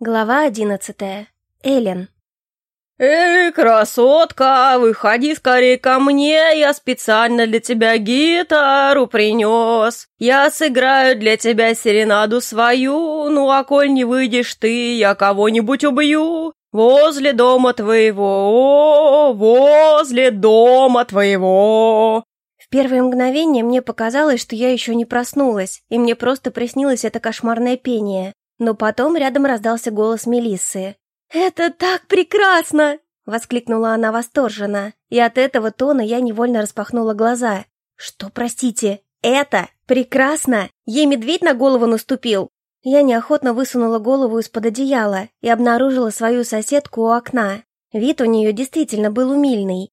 Глава одиннадцатая. Элен. «Эй, красотка, выходи скорее ко мне, я специально для тебя гитару принес. Я сыграю для тебя серенаду свою, ну а коль не выйдешь ты, я кого-нибудь убью. Возле дома твоего, возле дома твоего». В первое мгновение мне показалось, что я еще не проснулась, и мне просто приснилось это кошмарное пение. Но потом рядом раздался голос Мелиссы. «Это так прекрасно!» — воскликнула она восторженно, и от этого тона я невольно распахнула глаза. «Что, простите, это прекрасно? Ей медведь на голову наступил?» Я неохотно высунула голову из-под одеяла и обнаружила свою соседку у окна. Вид у нее действительно был умильный,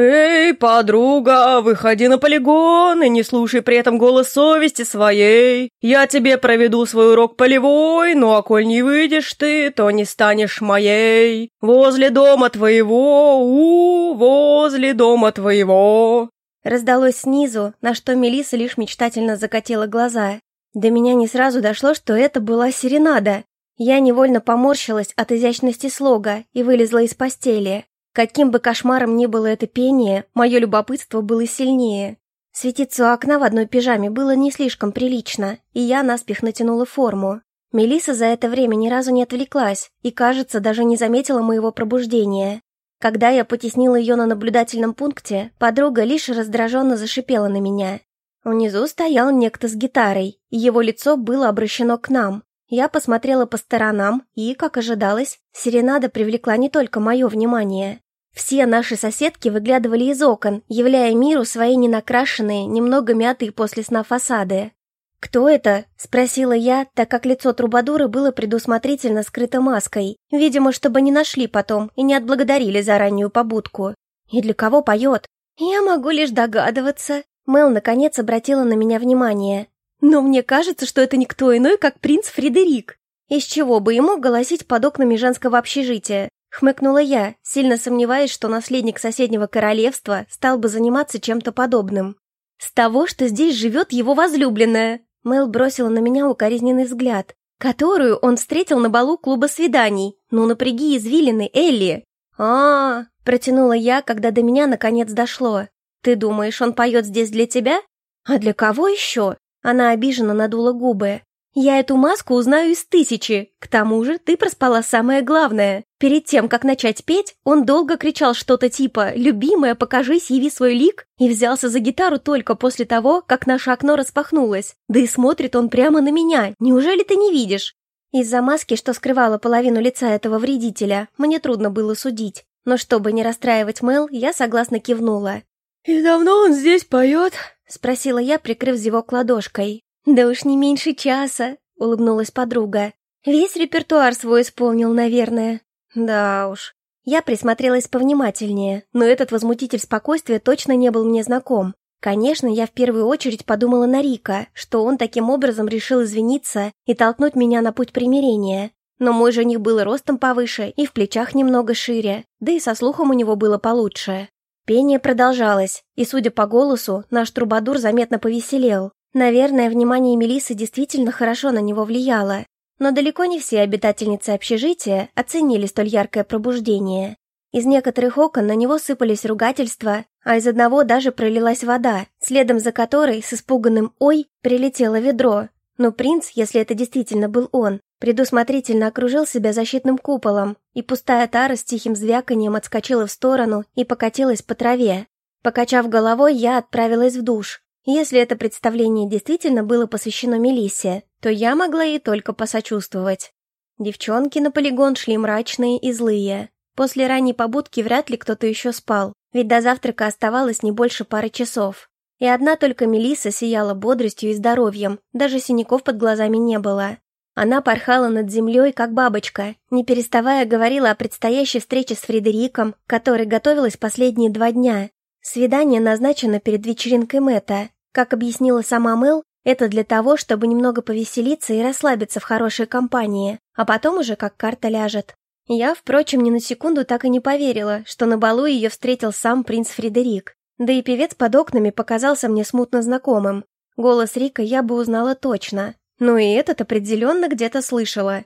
«Эй, подруга, выходи на полигон и не слушай при этом голос совести своей. Я тебе проведу свой урок полевой, ну а коль не выйдешь ты, то не станешь моей. Возле дома твоего, у, возле дома твоего». Раздалось снизу, на что Мелиса лишь мечтательно закатила глаза. До меня не сразу дошло, что это была серенада. Я невольно поморщилась от изящности слога и вылезла из постели. Каким бы кошмаром ни было это пение, мое любопытство было сильнее. Светиться у окна в одной пижаме было не слишком прилично, и я наспех натянула форму. Мелиса за это время ни разу не отвлеклась и, кажется, даже не заметила моего пробуждения. Когда я потеснила ее на наблюдательном пункте, подруга лишь раздраженно зашипела на меня. Внизу стоял некто с гитарой, и его лицо было обращено к нам. Я посмотрела по сторонам, и, как ожидалось, серенада привлекла не только мое внимание. Все наши соседки выглядывали из окон, являя миру свои ненакрашенные, немного мятые после сна фасады. «Кто это?» – спросила я, так как лицо Трубадура было предусмотрительно скрыто маской, видимо, чтобы не нашли потом и не отблагодарили за раннюю побудку. «И для кого поет?» «Я могу лишь догадываться». Мел, наконец, обратила на меня внимание. «Но мне кажется, что это никто иной, как принц Фредерик. Из чего бы ему голосить под окнами женского общежития? Хмыкнула я, сильно сомневаясь, что наследник соседнего королевства стал бы заниматься чем-то подобным. «С того, что здесь живет его возлюбленная!» Мэл бросила на меня укоризненный взгляд, которую он встретил на балу клуба свиданий. «Ну напряги извилины, Элли!» а, -а, протянула я, когда до меня наконец дошло. «Ты думаешь, он поет здесь для тебя? А для кого еще?» Она обиженно надула губы. Я эту маску узнаю из тысячи. К тому же ты проспала самое главное. Перед тем, как начать петь, он долго кричал что-то типа «Любимая, покажись, яви свой лик» и взялся за гитару только после того, как наше окно распахнулось. Да и смотрит он прямо на меня. Неужели ты не видишь? Из-за маски, что скрывала половину лица этого вредителя, мне трудно было судить. Но чтобы не расстраивать Мэл, я согласно кивнула. «И давно он здесь поет?» — спросила я, прикрыв зевок ладошкой. «Да уж не меньше часа», — улыбнулась подруга. «Весь репертуар свой исполнил, наверное». «Да уж». Я присмотрелась повнимательнее, но этот возмутитель спокойствия точно не был мне знаком. Конечно, я в первую очередь подумала на Рика, что он таким образом решил извиниться и толкнуть меня на путь примирения. Но мой жених был ростом повыше и в плечах немного шире, да и со слухом у него было получше. Пение продолжалось, и, судя по голосу, наш трубадур заметно повеселел. Наверное, внимание Мелисы действительно хорошо на него влияло, но далеко не все обитательницы общежития оценили столь яркое пробуждение. Из некоторых окон на него сыпались ругательства, а из одного даже пролилась вода, следом за которой с испуганным «Ой!» прилетело ведро. Но принц, если это действительно был он, предусмотрительно окружил себя защитным куполом, и пустая тара с тихим звяканием отскочила в сторону и покатилась по траве. Покачав головой, я отправилась в душ, если это представление действительно было посвящено Мелиссе, то я могла ей только посочувствовать. Девчонки на полигон шли мрачные и злые. После ранней побудки вряд ли кто-то еще спал, ведь до завтрака оставалось не больше пары часов. И одна только Мелисса сияла бодростью и здоровьем, даже синяков под глазами не было. Она порхала над землей, как бабочка, не переставая говорила о предстоящей встрече с Фредериком, которой готовилась последние два дня. Свидание назначено перед вечеринкой Мэтта, как объяснила сама Мэл, это для того, чтобы немного повеселиться и расслабиться в хорошей компании, а потом уже как карта ляжет. Я, впрочем, ни на секунду так и не поверила, что на балу ее встретил сам принц Фредерик. Да и певец под окнами показался мне смутно знакомым. Голос Рика я бы узнала точно, но и этот определенно где-то слышала.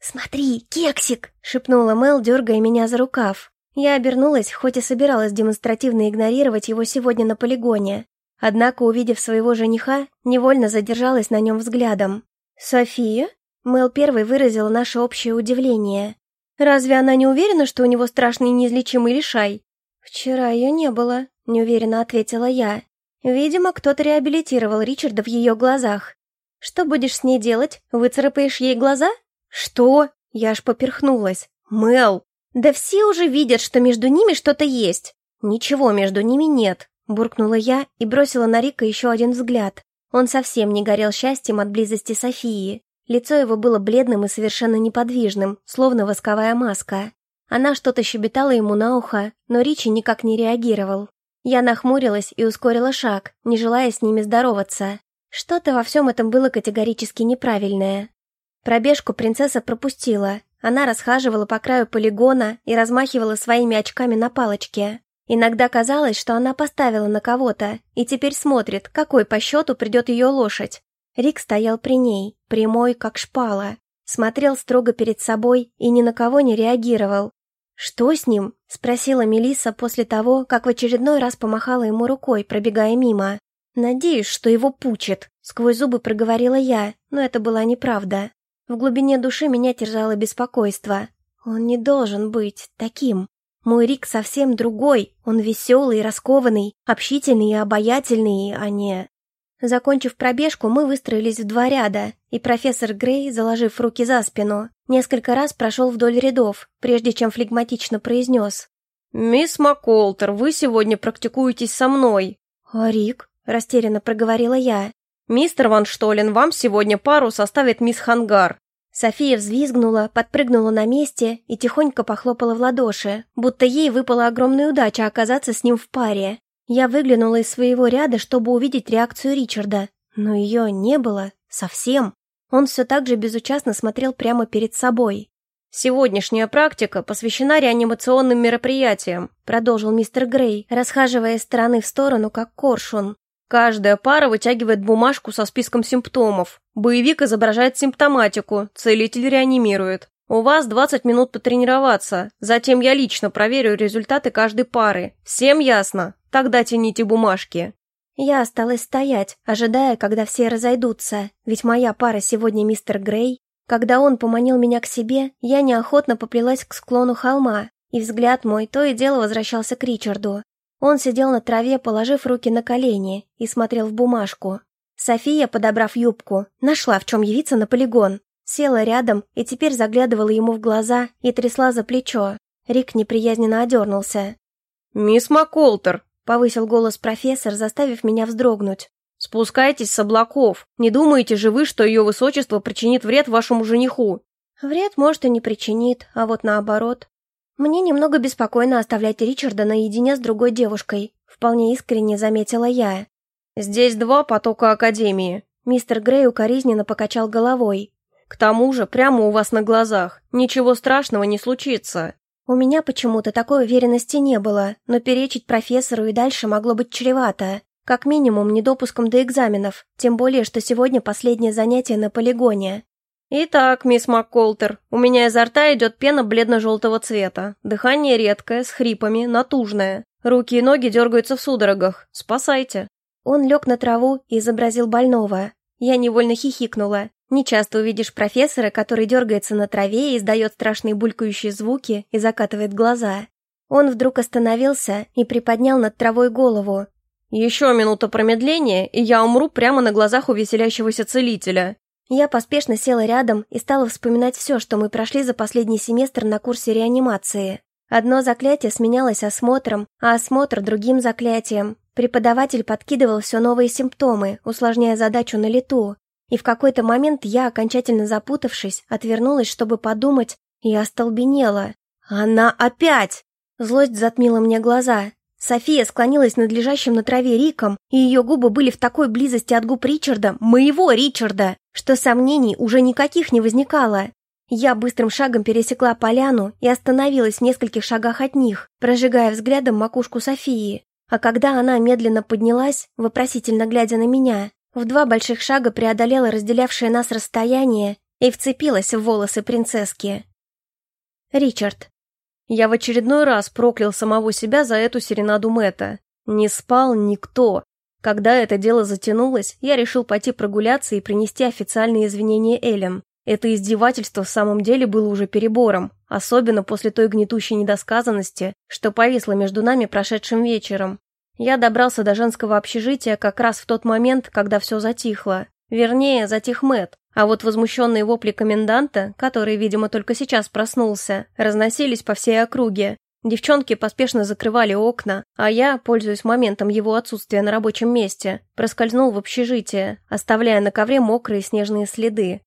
«Смотри, кексик!» — шепнула Мел, дергая меня за рукав. Я обернулась, хоть и собиралась демонстративно игнорировать его сегодня на полигоне. Однако, увидев своего жениха, невольно задержалась на нем взглядом. «София?» Мел первой выразила наше общее удивление. «Разве она не уверена, что у него страшный неизлечимый лишай?» «Вчера ее не было», — неуверенно ответила я. Видимо, кто-то реабилитировал Ричарда в ее глазах. «Что будешь с ней делать? Выцарапаешь ей глаза?» «Что?» Я аж поперхнулась. «Мел!» «Да все уже видят, что между ними что-то есть!» «Ничего между ними нет», — буркнула я и бросила на Рика еще один взгляд. Он совсем не горел счастьем от близости Софии. Лицо его было бледным и совершенно неподвижным, словно восковая маска. Она что-то щебетала ему на ухо, но Ричи никак не реагировал. Я нахмурилась и ускорила шаг, не желая с ними здороваться. Что-то во всем этом было категорически неправильное. Пробежку принцесса пропустила. Она расхаживала по краю полигона и размахивала своими очками на палочке. Иногда казалось, что она поставила на кого-то и теперь смотрит, какой по счету придет ее лошадь. Рик стоял при ней, прямой, как шпала, смотрел строго перед собой и ни на кого не реагировал. «Что с ним?» — спросила Мелисса после того, как в очередной раз помахала ему рукой, пробегая мимо. «Надеюсь, что его пучит», — сквозь зубы проговорила я, но это была неправда. В глубине души меня терзало беспокойство. Он не должен быть таким. Мой Рик совсем другой, он веселый, раскованный, общительный и обаятельный, а не... Закончив пробежку, мы выстроились в два ряда, и профессор Грей, заложив руки за спину, несколько раз прошел вдоль рядов, прежде чем флегматично произнес. «Мисс Макколтер, вы сегодня практикуетесь со мной». «А Рик?» – растерянно проговорила я. «Мистер Ван Штолен, вам сегодня пару составит мисс Хангар». София взвизгнула, подпрыгнула на месте и тихонько похлопала в ладоши, будто ей выпала огромная удача оказаться с ним в паре. Я выглянула из своего ряда, чтобы увидеть реакцию Ричарда, но ее не было совсем. Он все так же безучастно смотрел прямо перед собой. «Сегодняшняя практика посвящена реанимационным мероприятиям», продолжил мистер Грей, расхаживая из стороны в сторону, как коршун. Каждая пара вытягивает бумажку со списком симптомов. Боевик изображает симптоматику, целитель реанимирует. У вас 20 минут потренироваться, затем я лично проверю результаты каждой пары. Всем ясно? Тогда тяните бумажки. Я осталась стоять, ожидая, когда все разойдутся, ведь моя пара сегодня мистер Грей. Когда он поманил меня к себе, я неохотно поплелась к склону холма, и взгляд мой то и дело возвращался к Ричарду. Он сидел на траве, положив руки на колени, и смотрел в бумажку. София, подобрав юбку, нашла, в чем явиться на полигон. Села рядом и теперь заглядывала ему в глаза и трясла за плечо. Рик неприязненно одернулся. «Мисс Макколтер!» — повысил голос профессор, заставив меня вздрогнуть. «Спускайтесь с облаков. Не думаете же вы, что ее высочество причинит вред вашему жениху?» «Вред, может, и не причинит, а вот наоборот. «Мне немного беспокойно оставлять Ричарда наедине с другой девушкой», вполне искренне заметила я. «Здесь два потока Академии». Мистер Грей укоризненно покачал головой. «К тому же, прямо у вас на глазах. Ничего страшного не случится». У меня почему-то такой уверенности не было, но перечить профессору и дальше могло быть чревато. Как минимум, недопуском до экзаменов, тем более, что сегодня последнее занятие на полигоне. «Итак, мисс МакКолтер, у меня изо рта идет пена бледно-желтого цвета. Дыхание редкое, с хрипами, натужное. Руки и ноги дергаются в судорогах. Спасайте». Он лег на траву и изобразил больного. Я невольно хихикнула. Не часто увидишь профессора, который дергается на траве и издает страшные булькающие звуки и закатывает глаза. Он вдруг остановился и приподнял над травой голову. «Еще минута промедления, и я умру прямо на глазах у веселящегося целителя. Я поспешно села рядом и стала вспоминать все, что мы прошли за последний семестр на курсе реанимации. Одно заклятие сменялось осмотром, а осмотр другим заклятием. Преподаватель подкидывал все новые симптомы, усложняя задачу на лету. И в какой-то момент я, окончательно запутавшись, отвернулась, чтобы подумать, и остолбенела. «Она опять!» Злость затмила мне глаза. София склонилась над лежащим на траве Риком, и ее губы были в такой близости от губ Ричарда, моего Ричарда, что сомнений уже никаких не возникало. Я быстрым шагом пересекла поляну и остановилась в нескольких шагах от них, прожигая взглядом макушку Софии. А когда она медленно поднялась, вопросительно глядя на меня, в два больших шага преодолела разделявшее нас расстояние и вцепилась в волосы принцесски. Ричард. Я в очередной раз проклял самого себя за эту серенаду Мэтта. Не спал никто. Когда это дело затянулось, я решил пойти прогуляться и принести официальные извинения Эллен. Это издевательство в самом деле было уже перебором, особенно после той гнетущей недосказанности, что повисло между нами прошедшим вечером. Я добрался до женского общежития как раз в тот момент, когда все затихло. Вернее, затих Мэт, а вот возмущенные вопли коменданта, который, видимо, только сейчас проснулся, разносились по всей округе. Девчонки поспешно закрывали окна, а я, пользуясь моментом его отсутствия на рабочем месте, проскользнул в общежитие, оставляя на ковре мокрые снежные следы.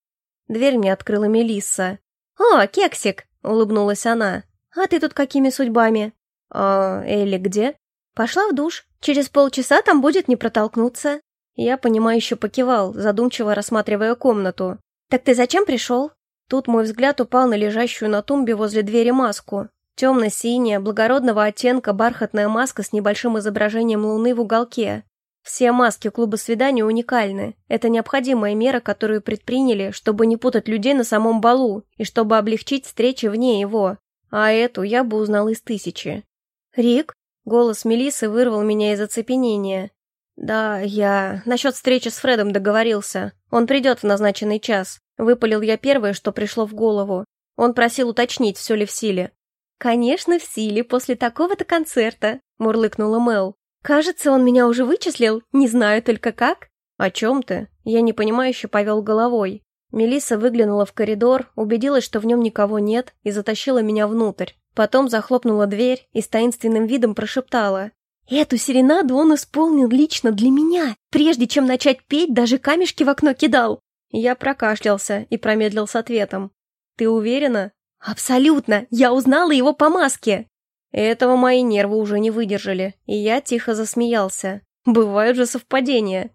Дверь мне открыла Мелисса. «О, кексик!» — улыбнулась она. «А ты тут какими судьбами?» «А Элли где?» «Пошла в душ. Через полчаса там будет не протолкнуться». Я, понимающе покивал, задумчиво рассматривая комнату. «Так ты зачем пришел?» Тут мой взгляд упал на лежащую на тумбе возле двери маску. Темно-синяя, благородного оттенка бархатная маска с небольшим изображением луны в уголке. Все маски клуба свиданий уникальны. Это необходимая мера, которую предприняли, чтобы не путать людей на самом балу и чтобы облегчить встречи вне его. А эту я бы узнал из тысячи. «Рик?» — голос Мелисы вырвал меня из оцепенения. «Да, я... Насчет встречи с Фредом договорился. Он придет в назначенный час». Выпалил я первое, что пришло в голову. Он просил уточнить, все ли в силе. «Конечно, в силе, после такого-то концерта», — мурлыкнула Мел. «Кажется, он меня уже вычислил, не знаю только как». «О чем ты?» Я непонимающе повел головой. Мелисса выглянула в коридор, убедилась, что в нем никого нет, и затащила меня внутрь. Потом захлопнула дверь и с таинственным видом прошептала. Эту серенаду он исполнил лично для меня. Прежде чем начать петь, даже камешки в окно кидал. Я прокашлялся и промедлил с ответом. Ты уверена? Абсолютно. Я узнала его по маске. Этого мои нервы уже не выдержали, и я тихо засмеялся. Бывают же совпадения.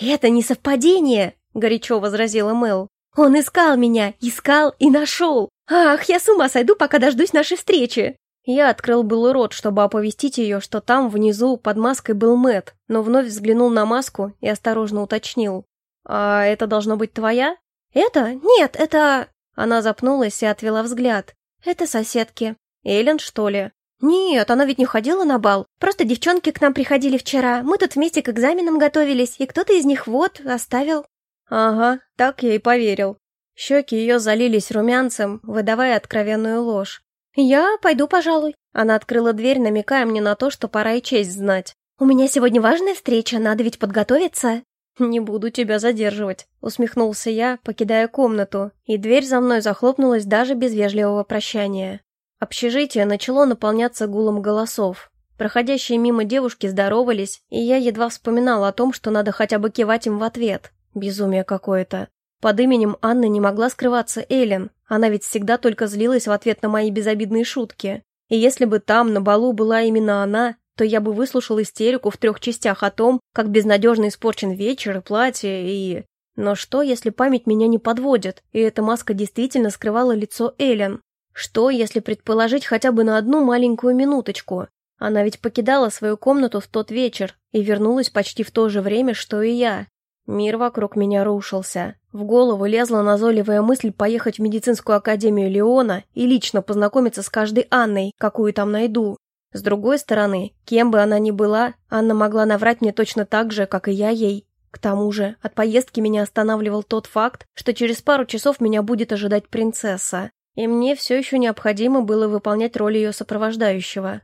Это не совпадение, горячо возразила Мэл. Он искал меня, искал и нашел. Ах, я с ума сойду, пока дождусь нашей встречи. Я открыл был рот, чтобы оповестить ее, что там, внизу, под маской был Мэт, но вновь взглянул на маску и осторожно уточнил. «А это должно быть твоя?» «Это? Нет, это...» Она запнулась и отвела взгляд. «Это соседки». «Эллен, что ли?» «Нет, она ведь не ходила на бал. Просто девчонки к нам приходили вчера. Мы тут вместе к экзаменам готовились, и кто-то из них вот оставил». «Ага, так я и поверил». Щеки ее залились румянцем, выдавая откровенную ложь. «Я пойду, пожалуй». Она открыла дверь, намекая мне на то, что пора и честь знать. «У меня сегодня важная встреча, надо ведь подготовиться». «Не буду тебя задерживать», — усмехнулся я, покидая комнату, и дверь за мной захлопнулась даже без вежливого прощания. Общежитие начало наполняться гулом голосов. Проходящие мимо девушки здоровались, и я едва вспоминала о том, что надо хотя бы кивать им в ответ. Безумие какое-то. Под именем Анны не могла скрываться Эллен. Она ведь всегда только злилась в ответ на мои безобидные шутки. И если бы там, на балу, была именно она, то я бы выслушал истерику в трех частях о том, как безнадежно испорчен вечер и платье, и... Но что, если память меня не подводит, и эта маска действительно скрывала лицо Эллен? Что, если предположить хотя бы на одну маленькую минуточку? Она ведь покидала свою комнату в тот вечер и вернулась почти в то же время, что и я. Мир вокруг меня рушился. В голову лезла назойливая мысль поехать в медицинскую академию Леона и лично познакомиться с каждой Анной, какую там найду. С другой стороны, кем бы она ни была, Анна могла наврать мне точно так же, как и я ей. К тому же, от поездки меня останавливал тот факт, что через пару часов меня будет ожидать принцесса, и мне все еще необходимо было выполнять роль ее сопровождающего.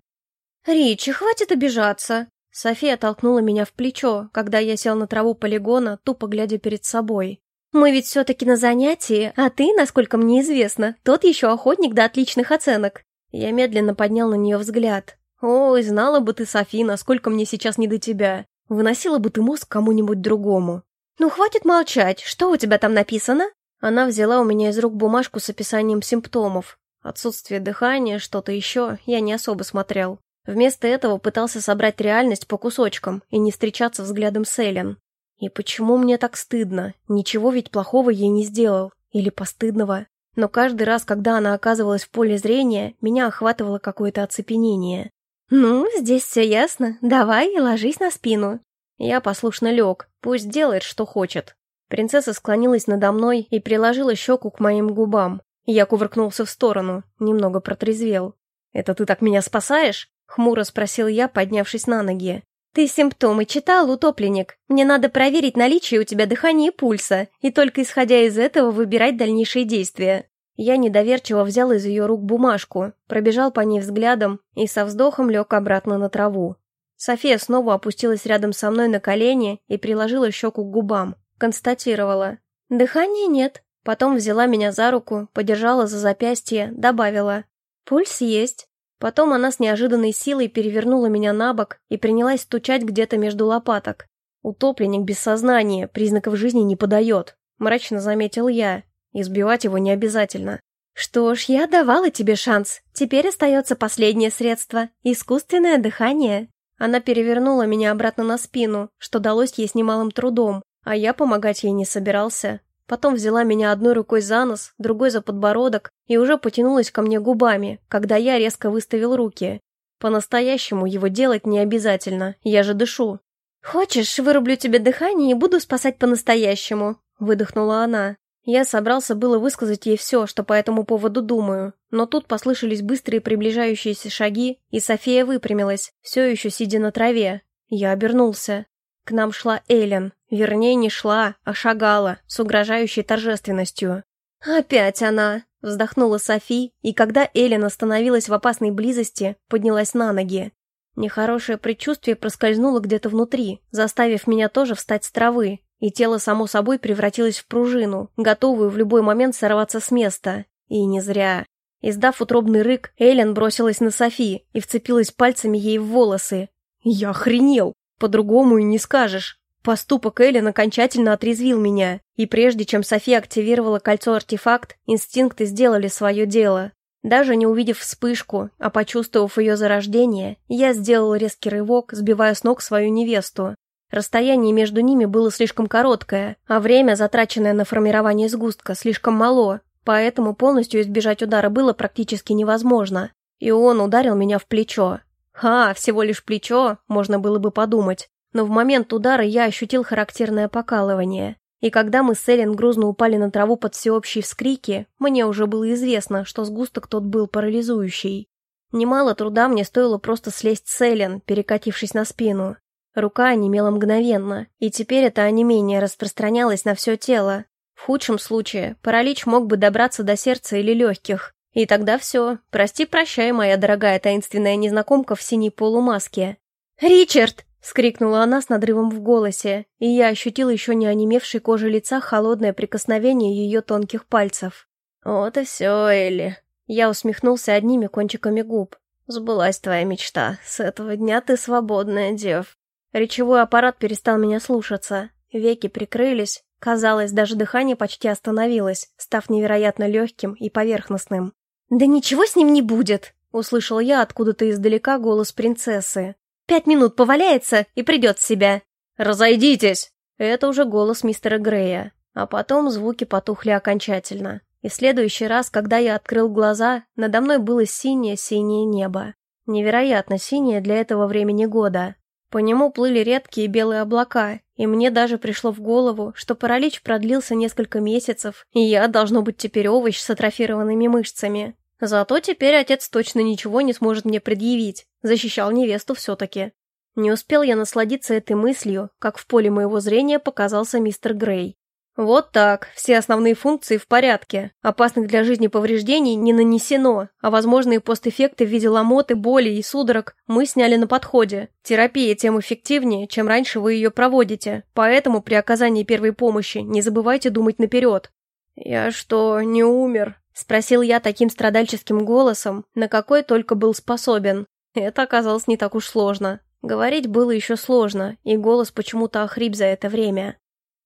«Ричи, хватит обижаться!» София толкнула меня в плечо, когда я сел на траву полигона, тупо глядя перед собой. «Мы ведь все-таки на занятии, а ты, насколько мне известно, тот еще охотник до отличных оценок». Я медленно поднял на нее взгляд. «Ой, знала бы ты, Софи, насколько мне сейчас не до тебя. Выносила бы ты мозг кому-нибудь другому». «Ну, хватит молчать. Что у тебя там написано?» Она взяла у меня из рук бумажку с описанием симптомов. Отсутствие дыхания, что-то еще, я не особо смотрел. Вместо этого пытался собрать реальность по кусочкам и не встречаться взглядом с Эллен. И почему мне так стыдно? Ничего ведь плохого ей не сделал. Или постыдного. Но каждый раз, когда она оказывалась в поле зрения, меня охватывало какое-то оцепенение. «Ну, здесь все ясно. Давай ложись на спину». Я послушно лег. Пусть делает, что хочет. Принцесса склонилась надо мной и приложила щеку к моим губам. Я кувыркнулся в сторону, немного протрезвел. «Это ты так меня спасаешь?» — хмуро спросил я, поднявшись на ноги. «Ты симптомы читал, утопленник? Мне надо проверить наличие у тебя дыхания и пульса, и только исходя из этого выбирать дальнейшие действия». Я недоверчиво взял из ее рук бумажку, пробежал по ней взглядом и со вздохом лег обратно на траву. София снова опустилась рядом со мной на колени и приложила щеку к губам. Констатировала. «Дыхания нет». Потом взяла меня за руку, подержала за запястье, добавила. «Пульс есть». Потом она с неожиданной силой перевернула меня на бок и принялась стучать где-то между лопаток. «Утопленник без сознания, признаков жизни не подает», — мрачно заметил я. Избивать его не обязательно. «Что ж, я давала тебе шанс. Теперь остается последнее средство — искусственное дыхание». Она перевернула меня обратно на спину, что далось ей с немалым трудом, а я помогать ей не собирался. Потом взяла меня одной рукой за нос, другой за подбородок и уже потянулась ко мне губами, когда я резко выставил руки. По-настоящему его делать не обязательно, я же дышу. «Хочешь, вырублю тебе дыхание и буду спасать по-настоящему», — выдохнула она. Я собрался было высказать ей все, что по этому поводу думаю, но тут послышались быстрые приближающиеся шаги, и София выпрямилась, все еще сидя на траве. Я обернулся. К нам шла Эллен. Вернее, не шла, а шагала, с угрожающей торжественностью. «Опять она!» — вздохнула Софи, и когда Эллен остановилась в опасной близости, поднялась на ноги. Нехорошее предчувствие проскользнуло где-то внутри, заставив меня тоже встать с травы, и тело само собой превратилось в пружину, готовую в любой момент сорваться с места. И не зря. Издав утробный рык, Эллен бросилась на Софи и вцепилась пальцами ей в волосы. «Я охренел!» По-другому и не скажешь. Поступок Эллен окончательно отрезвил меня, и прежде чем София активировала кольцо-артефакт, инстинкты сделали свое дело. Даже не увидев вспышку, а почувствовав ее зарождение, я сделал резкий рывок, сбивая с ног свою невесту. Расстояние между ними было слишком короткое, а время, затраченное на формирование сгустка, слишком мало, поэтому полностью избежать удара было практически невозможно. И он ударил меня в плечо. Ха, всего лишь плечо, можно было бы подумать. Но в момент удара я ощутил характерное покалывание. И когда мы с Эллен грузно упали на траву под всеобщие вскрики, мне уже было известно, что сгусток тот был парализующий. Немало труда мне стоило просто слезть с Эллен, перекатившись на спину. Рука онемела мгновенно, и теперь это онемение распространялось на все тело. В худшем случае паралич мог бы добраться до сердца или легких, и тогда все. Прости-прощай, моя дорогая таинственная незнакомка в синей полумаске. «Ричард!» — скрикнула она с надрывом в голосе, и я ощутил еще не онемевшей кожи лица холодное прикосновение ее тонких пальцев. «Вот и все, Элли». Я усмехнулся одними кончиками губ. «Сбылась твоя мечта. С этого дня ты свободная, дев». Речевой аппарат перестал меня слушаться. Веки прикрылись. Казалось, даже дыхание почти остановилось, став невероятно легким и поверхностным. «Да ничего с ним не будет!» — услышал я откуда-то издалека голос принцессы. «Пять минут поваляется и придет в себя!» «Разойдитесь!» Это уже голос мистера Грея. А потом звуки потухли окончательно. И следующий раз, когда я открыл глаза, надо мной было синее-синее небо. Невероятно синее для этого времени года. По нему плыли редкие белые облака, и мне даже пришло в голову, что паралич продлился несколько месяцев, и я, должно быть, теперь овощ с атрофированными мышцами. Зато теперь отец точно ничего не сможет мне предъявить, защищал невесту все-таки. Не успел я насладиться этой мыслью, как в поле моего зрения показался мистер Грей. Вот так, все основные функции в порядке. Опасных для жизни повреждений не нанесено, а возможные постэффекты в виде ломоты, боли и судорог мы сняли на подходе. Терапия тем эффективнее, чем раньше вы ее проводите, поэтому при оказании первой помощи не забывайте думать наперед. «Я что, не умер?» – спросил я таким страдальческим голосом, на какой только был способен. Это оказалось не так уж сложно. Говорить было еще сложно, и голос почему-то охрип за это время.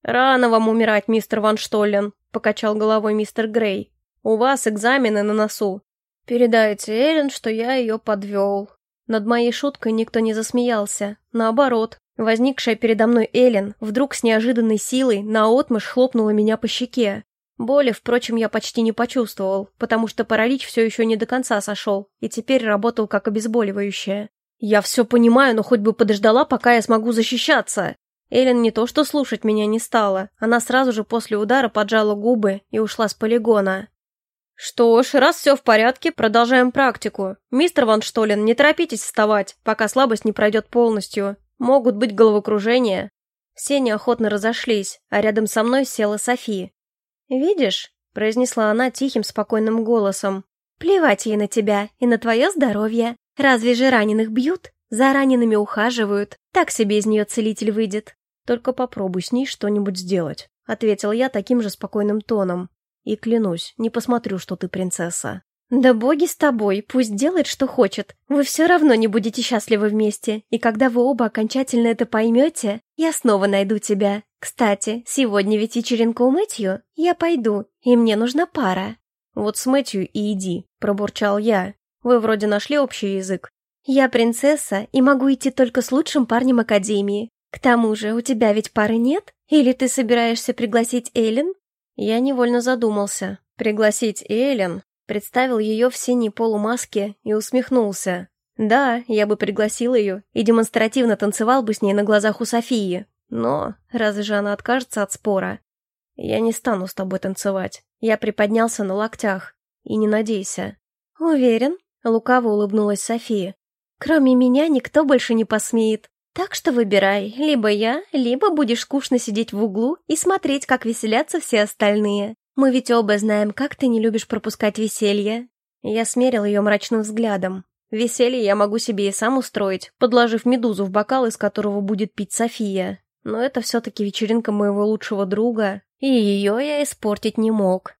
«Рано вам умирать, мистер Ван Штоллен», — покачал головой мистер Грей. «У вас экзамены на носу. Передайте Эллен, что я ее подвел». Над моей шуткой никто не засмеялся. Наоборот, возникшая передо мной Эллен вдруг с неожиданной силой наотмашь хлопнула меня по щеке. Боли, впрочем, я почти не почувствовал, потому что паралич все еще не до конца сошел и теперь работал как обезболивающее. «Я все понимаю, но хоть бы подождала, пока я смогу защищаться!» Эллен не то что слушать меня не стала, она сразу же после удара поджала губы и ушла с полигона. «Что ж, раз все в порядке, продолжаем практику. Мистер Ван Штолен, не торопитесь вставать, пока слабость не пройдет полностью. Могут быть головокружения». Все неохотно разошлись, а рядом со мной села Софи. «Видишь?» — произнесла она тихим, спокойным голосом. «Плевать ей на тебя и на твое здоровье. Разве же раненых бьют? За ранеными ухаживают. Так себе из нее целитель выйдет». «Только попробуй с ней что-нибудь сделать», — ответил я таким же спокойным тоном. «И клянусь, не посмотрю, что ты принцесса». «Да боги с тобой, пусть делает, что хочет. Вы все равно не будете счастливы вместе, и когда вы оба окончательно это поймете, я снова найду тебя. Кстати, сегодня ведь вечеринка у Мэтью, я пойду, и мне нужна пара». «Вот с Мэтью и иди», — пробурчал я. «Вы вроде нашли общий язык». «Я принцесса и могу идти только с лучшим парнем Академии. К тому же, у тебя ведь пары нет? Или ты собираешься пригласить Эллен?» Я невольно задумался. Пригласить Эллен? представил ее в синей полумаске и усмехнулся. Да, я бы пригласил ее и демонстративно танцевал бы с ней на глазах у Софии. Но разве же она откажется от спора? Я не стану с тобой танцевать. Я приподнялся на локтях. И не надейся. Уверен? Лукаво улыбнулась София. Кроме меня никто больше не посмеет. Так что выбирай, либо я, либо будешь скучно сидеть в углу и смотреть, как веселятся все остальные. Мы ведь оба знаем, как ты не любишь пропускать веселье». Я смерил ее мрачным взглядом. Веселье я могу себе и сам устроить, подложив медузу в бокал, из которого будет пить София. Но это все-таки вечеринка моего лучшего друга, и ее я испортить не мог.